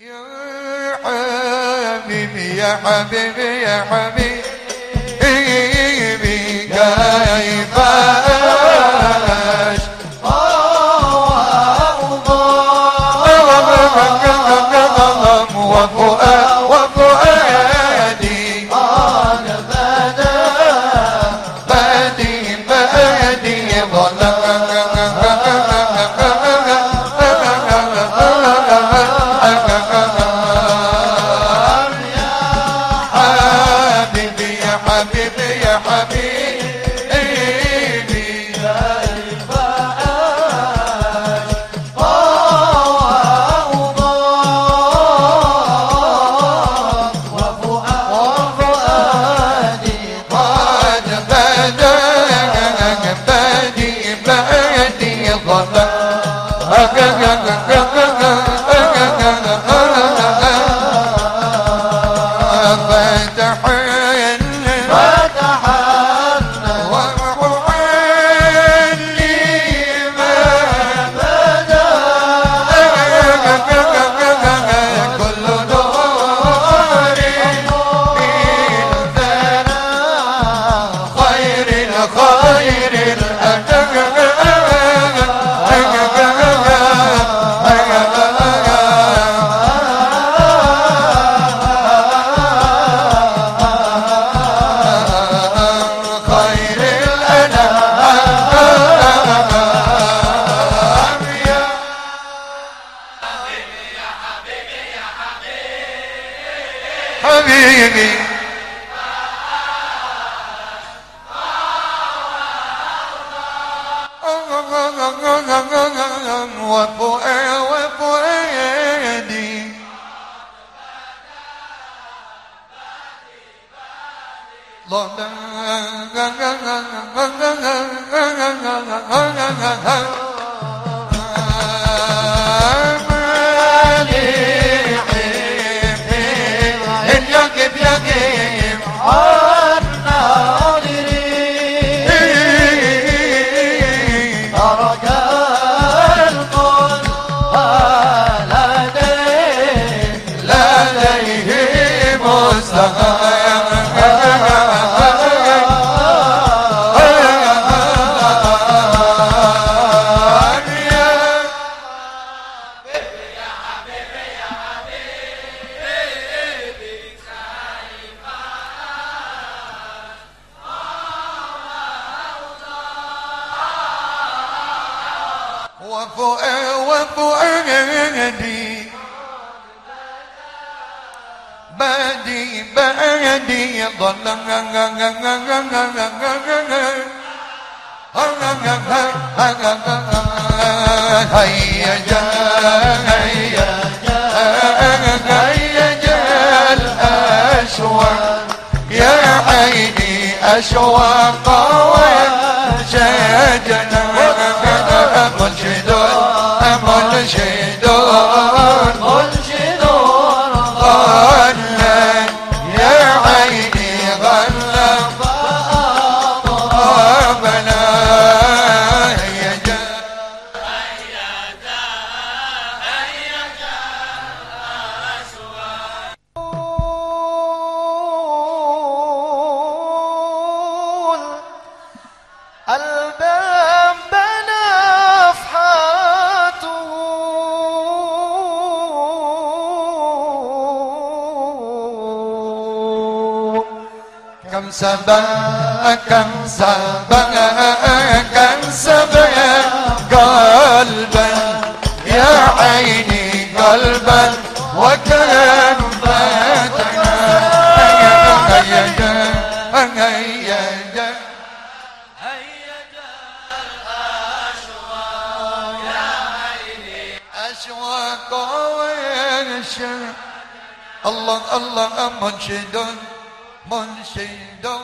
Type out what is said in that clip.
يا حبيبي يا حبيبي يا حبيبي كيف أعيش وفؤاد وفؤادي حبيبي يا حبيبي. يقف وفؤادي بادي بادي ضل. هيا جا هيا هيا جا الأشواق. يا عيني أشواق. كم سبق كم سبق كم سبق قلبا يا عيني قلبا وينشا الله الله منشد من شیدا